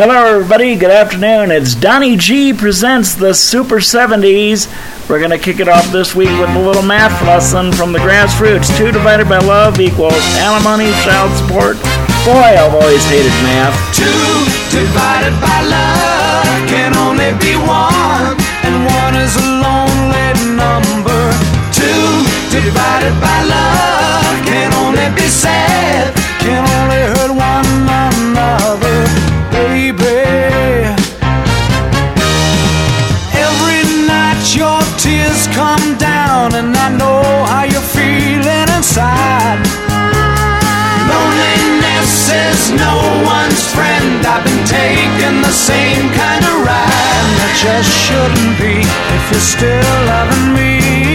Hello, everybody. Good afternoon. It's Donny G presents the Super 70s. We're going to kick it off this week with a little math lesson from the Grass Roots. 2 divided by love equals alimony, child support. Boy, I've always hated math. 2 divided by love can only be 1, and 1 is a lonely number. 2 divided by love can only be sad, inside. Loneliness is no one's friend. I've been taking the same kind of ride. And that just shouldn't be if you're still loving me.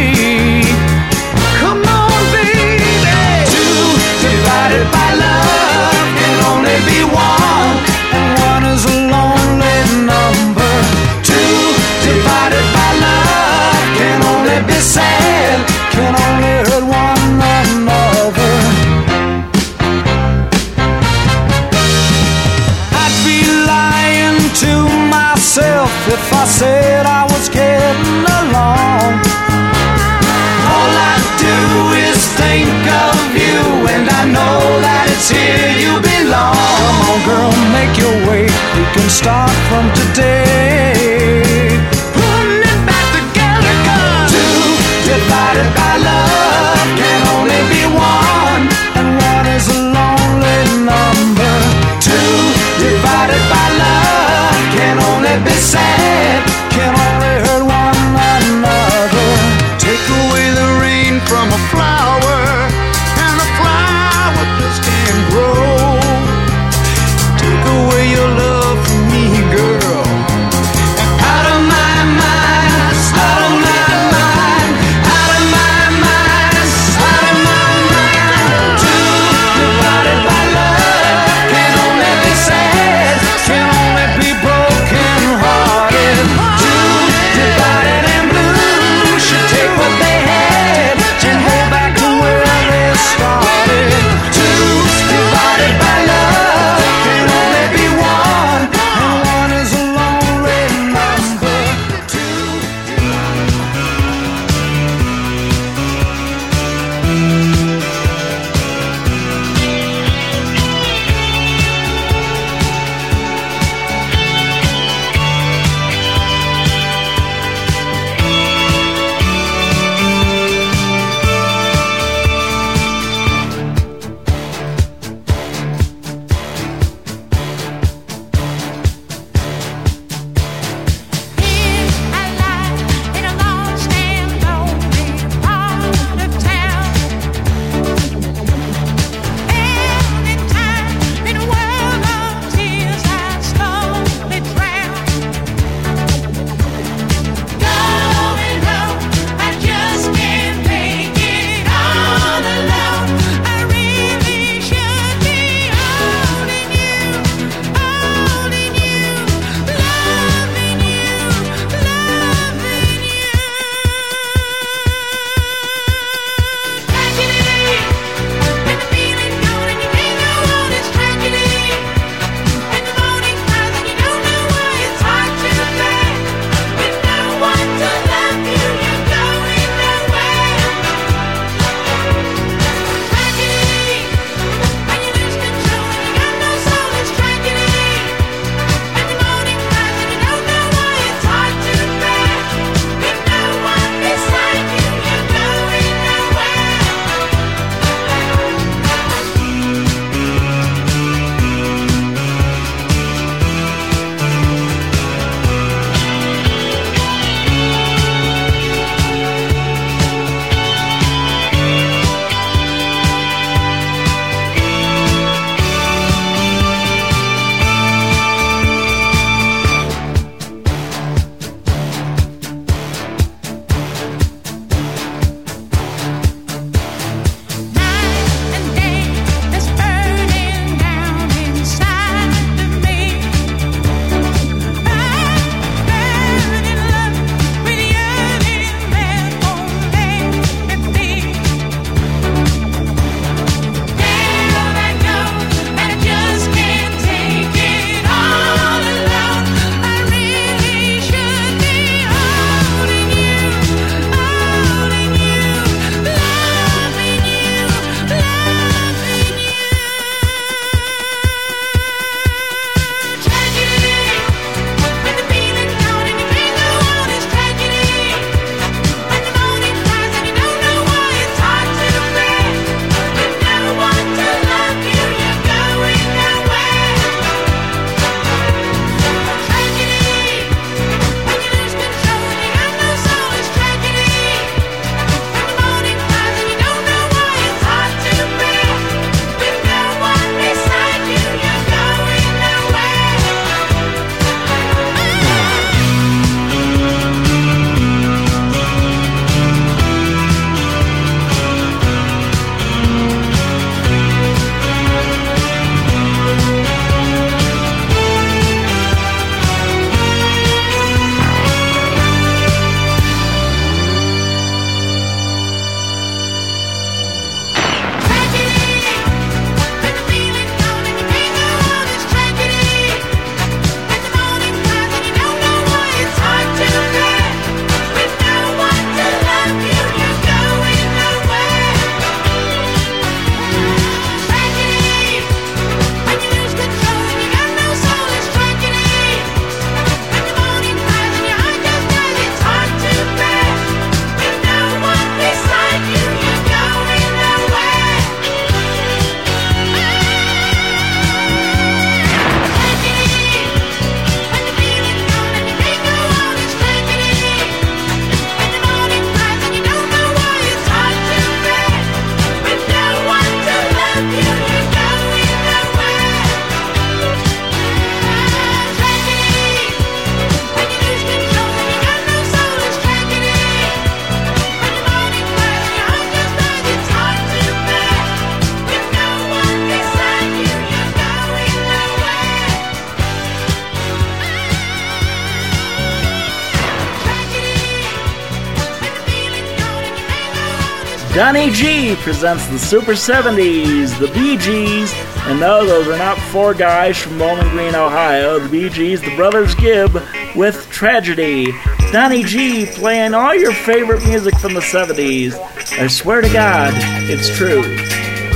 Donny G presents the Super 70s, the Bee Gees, and no, those are not four guys from Bowling Green, Ohio. The Bee Gees, the Brothers Gibb, with Tragedy. Donny G playing all your favorite music from the 70s. I swear to God, it's true.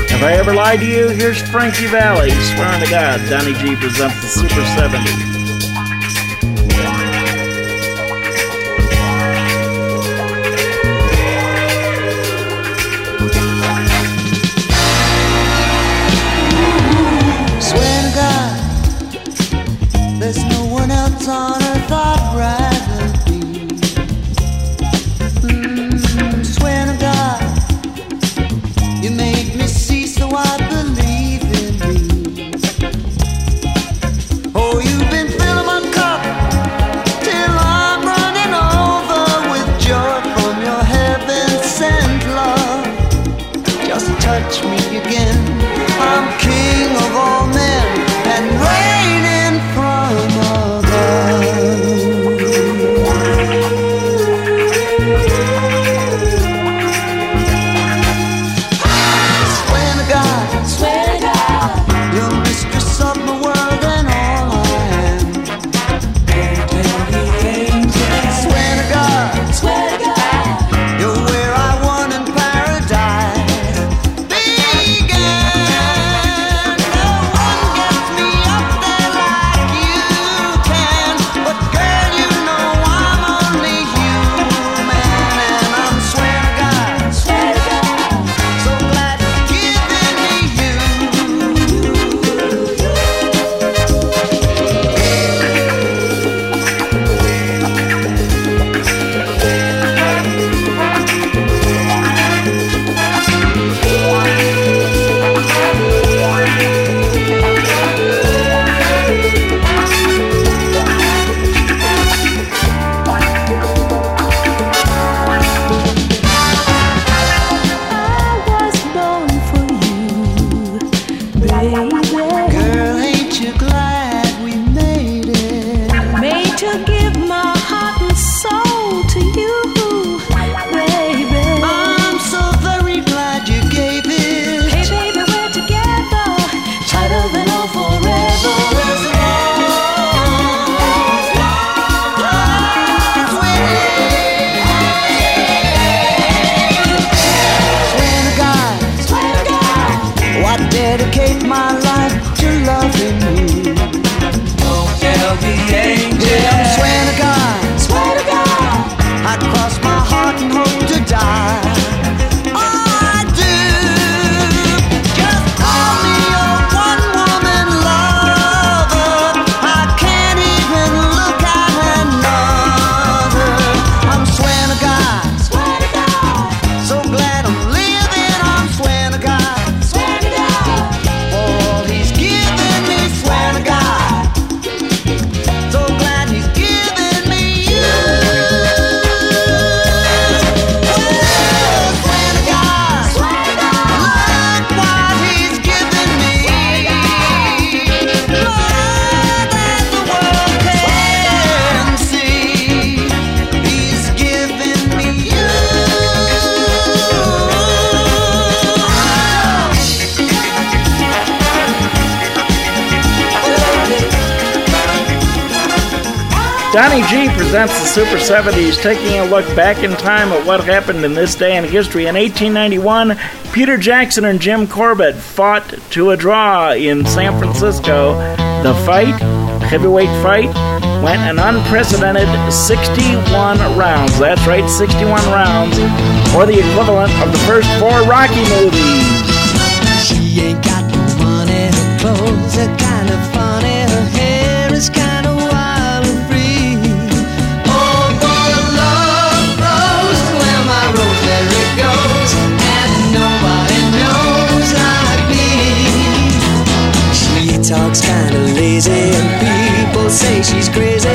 Have I ever lied to you? Here's Frankie Valli, swearing to God, Donny G presents the Super 70s. Donny G presents the Super 70s, taking a look back in time at what happened in this day in history. In 1891, Peter Jackson and Jim Corbett fought to a draw in San Francisco. The fight, heavyweight fight, went an unprecedented 61 rounds. That's right, 61 rounds, or the equivalent of the first four Rocky movies. Say she's crazy.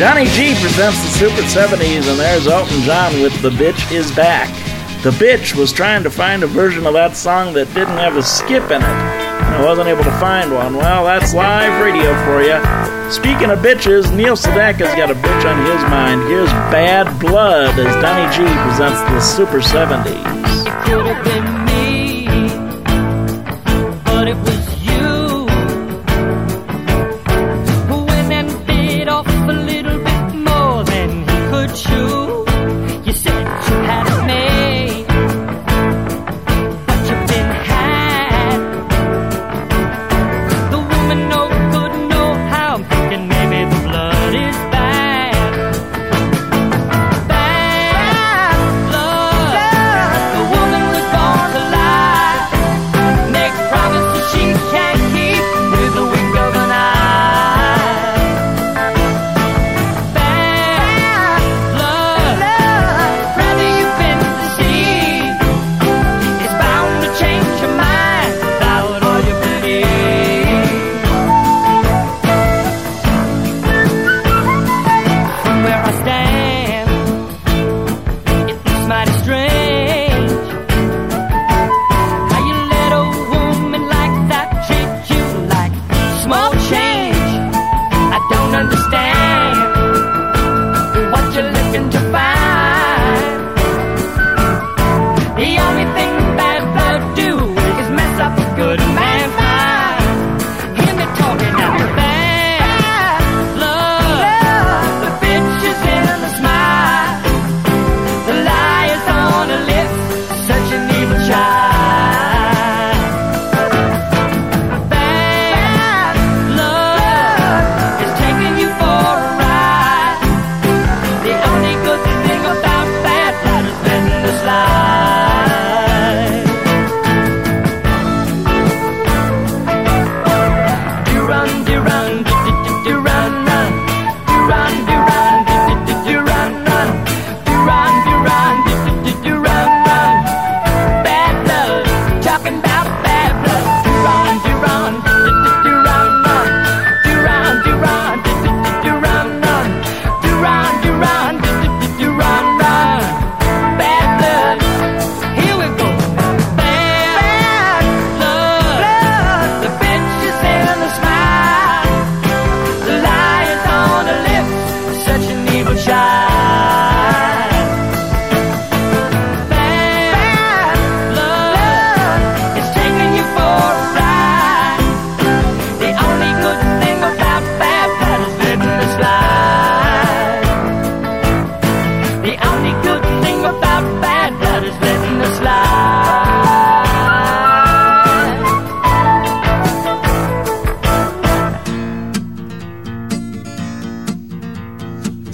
Donny G presents the Super 70s, and there's Elton John with The Bitch Is Back. The Bitch was trying to find a version of that song that didn't have a skip in it, and I wasn't able to find one. Well, that's live radio for you. Speaking of bitches, Neil Sedaka's got a bitch on his mind. Here's Bad Blood as Donny G presents the Super 70s.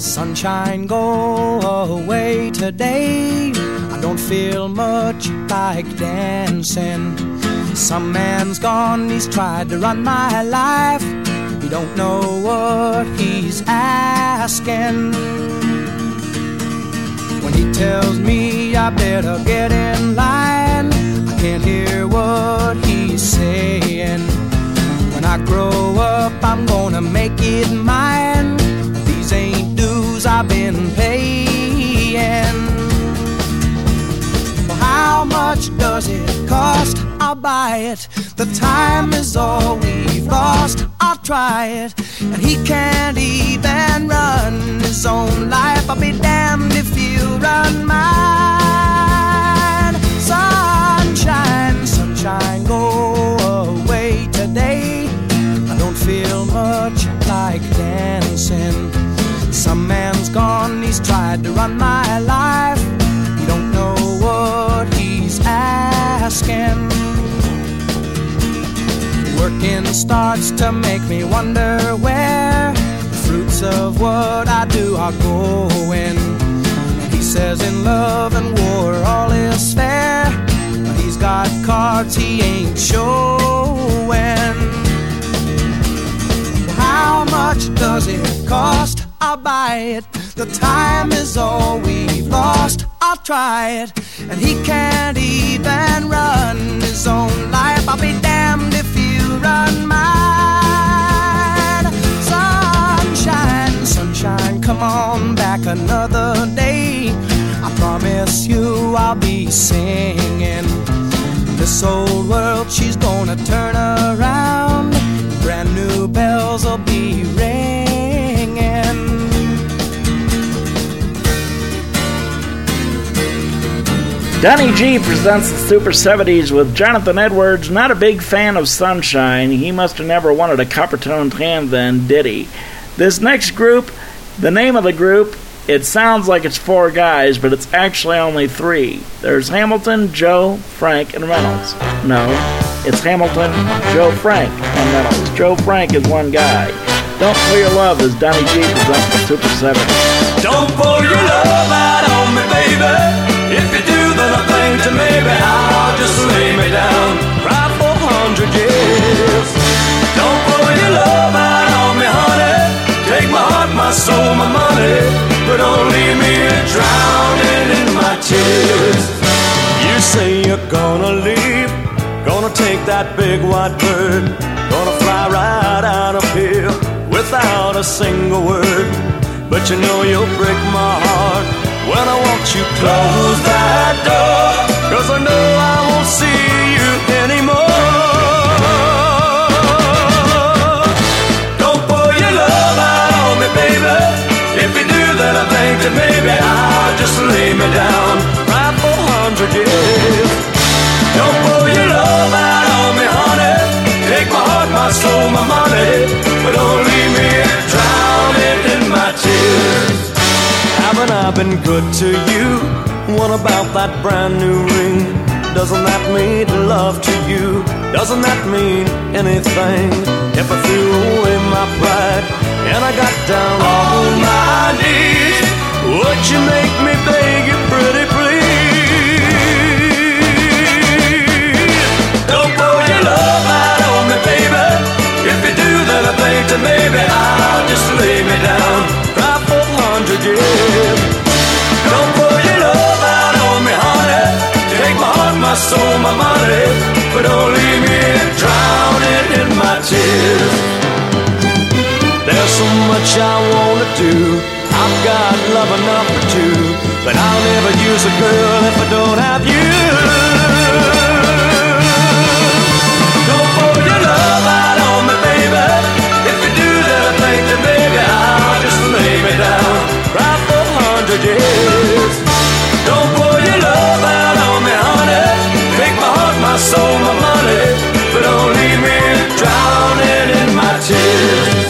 Sunshine, go away today. I don't feel much like dancing. Some man's gone, he's tried to run my life. He don't know what he's asking. When he tells me I better get in line, I can't hear what he's saying. When I grow up, I'm gonna make it mine. I've been paying. How much does it cost? I'll buy it. The time is all we've lost. I'll try it. And he can't even run his own life. I'll be damned if he'll run mine. Sunshine, sunshine, go away today. I don't feel much like dancing. Some man's gone, he's tried to run my life. He don't know what he's asking. Working starts to make me wonder where the fruits of what I do are going. He says in love and war all is fair, but he's got cards he ain't showing. How much does it cost? I'll buy it. The time is all we've lost. I'll try it. And he can't even run his own life. I'll be damned if you run mine. Sunshine, sunshine, come on back another day. I promise you I'll be singing. This old world, she's gonna turn around. Brand new bells will Donny G presents the Super 70s with Jonathan Edwards. Not a big fan of Sunshine. He must have never wanted a copper toned hand then, did he? This next group, the name of the group, it sounds like it's four guys, but it's actually only three. There's Hamilton, Joe, Frank, and Reynolds. No, it's Hamilton, Joe, Frank, and Reynolds. Joe Frank is one guy. Don't Pull Your Love as Donny G presents the Super 70s. Don't pour your love out on me, baby. If you do, then I think that maybe I'll just lay me down, cry for a hundred years. Don't pour your love out on me, honey. Take my heart, my soul, my money, but don't leave me drowning in my tears. You say you're gonna leave, gonna take that big white bird, gonna fly right out of here without a single word. But you know you'll break my heart when I watch you close that door. Cause I know I won't see you anymore. Don't pour your love out on me, baby. If you do, then I think that maybe I'll just lay me down right for hundred years. Don't pour your love out on me, honey. Take my heart, my soul, my money, but don't leave me Haven't I been good to you? What about that brand new ring? Doesn't that mean love to you? Doesn't that mean anything? If I threw away my pride and I got down on my knees, would you make me beg you soul, my money, but don't leave me drowning in my tears. There's so much I wanna do. I've got love enough for two, but I'll never use a girl if I don't have you. My heart, my money, but don't leave me drowning in my tears.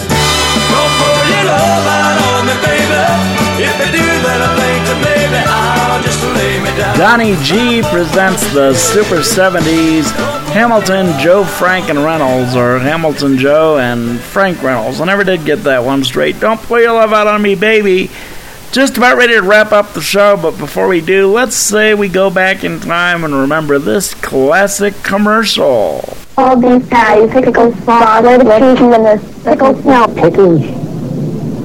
Don't pour your love out on me, baby. If you do, then I think that maybe I'll just lay me down. Donny G presents the Super 70s Hamilton, Joe, Frank, and Reynolds, or Hamilton, Joe, and Frank Reynolds. I never did get that one straight. Don't pull your love out on me, baby. Just about ready to wrap up the show, but before we do, let's say we go back in time and remember this classic commercial. all these guys, pickles, salad, cheese, and lettuce, pickles, no, Pickles,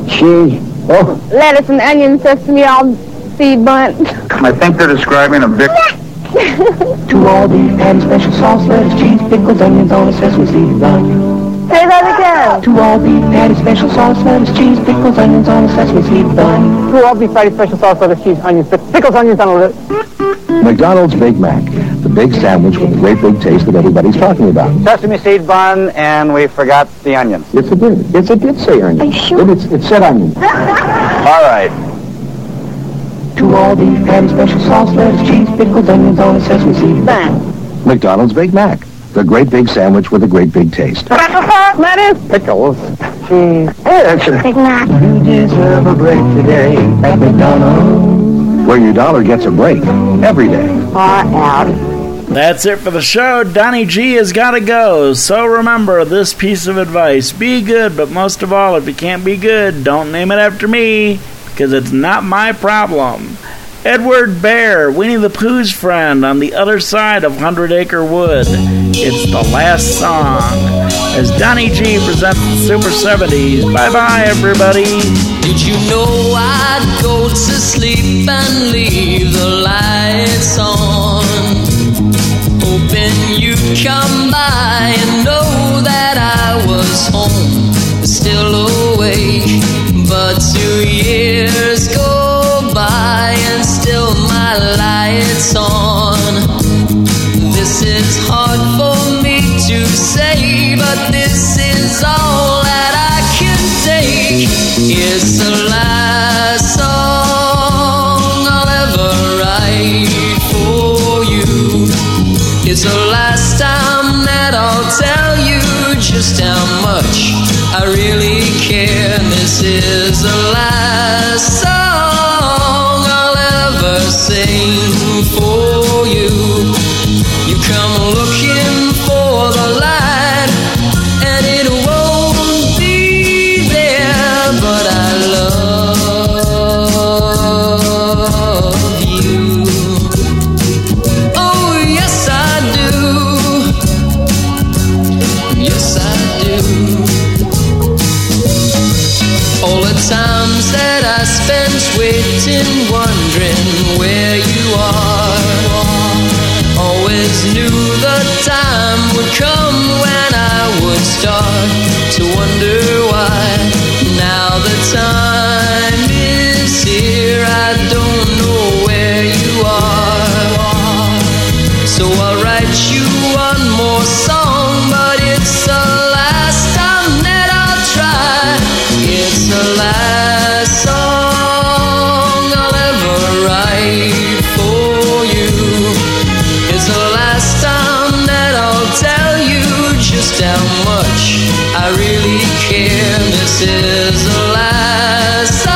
cheese. Oh, lettuce and onion, sesame, all seed bunt. I think they're describing a big. To all beef patty, special sauce, lettuce, cheese, pickles, onions on a sesame seed bun. Say that again. To all beef patty, special sauce, lettuce, cheese, pickles, onions on a sesame seed bun. Two all beef patty, special sauce, lettuce, cheese, onions, pickles, onions on a list. McDonald's Big Mac, the big sandwich with the great big taste that everybody's talking about. Sesame seed bun, and we forgot the onions. It's a did. It's a did say onion. Are you sure? It, it's, it said onion. All right. To all beef patty, special sauce, lettuce, cheese, pickles, onions on a sesame seed bun. McDonald's Big Mac, the great big sandwich with a great big taste. Lettuce, pickles, cheese. Hey, that's Big Mac. You deserve a break today at McDonald's. Where your dollar gets a break every day. Far out. That's it for the show. Donny G has got to go. So remember this piece of advice be good, but most of all, if you can't be good, don't name it after me because it's not my problem. Edward Bear, Winnie the Pooh's friend on the other side of Hundred Acre Wood. It's the last song. As Donny G presents the Super 70s. Bye bye, everybody. Did you know I'd go to sleep and leave This is hard for me to say, but this is all that I can take. It's the last song I'll ever write for you. It's the last time that I'll tell you just how much I really care. This is. really care. This is the last.